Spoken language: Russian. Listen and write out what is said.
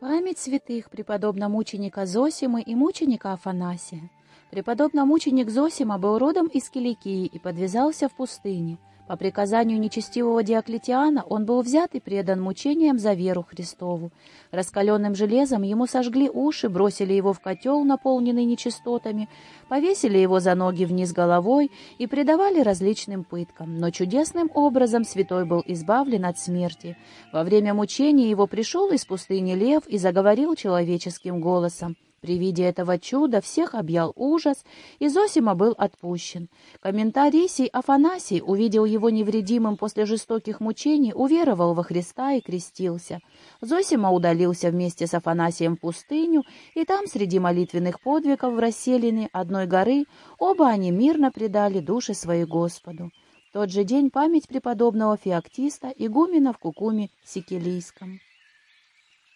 Память святых преподобного мученика Зосимы и мученика Афанасия. Преподобный мученик Зосима был родом из Киликии и подвязался в пустыне. По приказанию нечестивого Диоклетиана он был взят и предан мучениям за веру Христову. Раскаленным железом ему сожгли уши, бросили его в котел, наполненный нечистотами, повесили его за ноги вниз головой и предавали различным пыткам. Но чудесным образом святой был избавлен от смерти. Во время мучения его пришел из пустыни лев и заговорил человеческим голосом. При виде этого чуда всех объял ужас, и Зосима был отпущен. Комментарий Афанасий увидел его невредимым после жестоких мучений, уверовал во Христа и крестился. Зосима удалился вместе с Афанасием в пустыню, и там, среди молитвенных подвигов в расселине одной горы, оба они мирно предали души свои Господу. В тот же день память преподобного Феоктиста, игумена в Кукуме Сикилийском.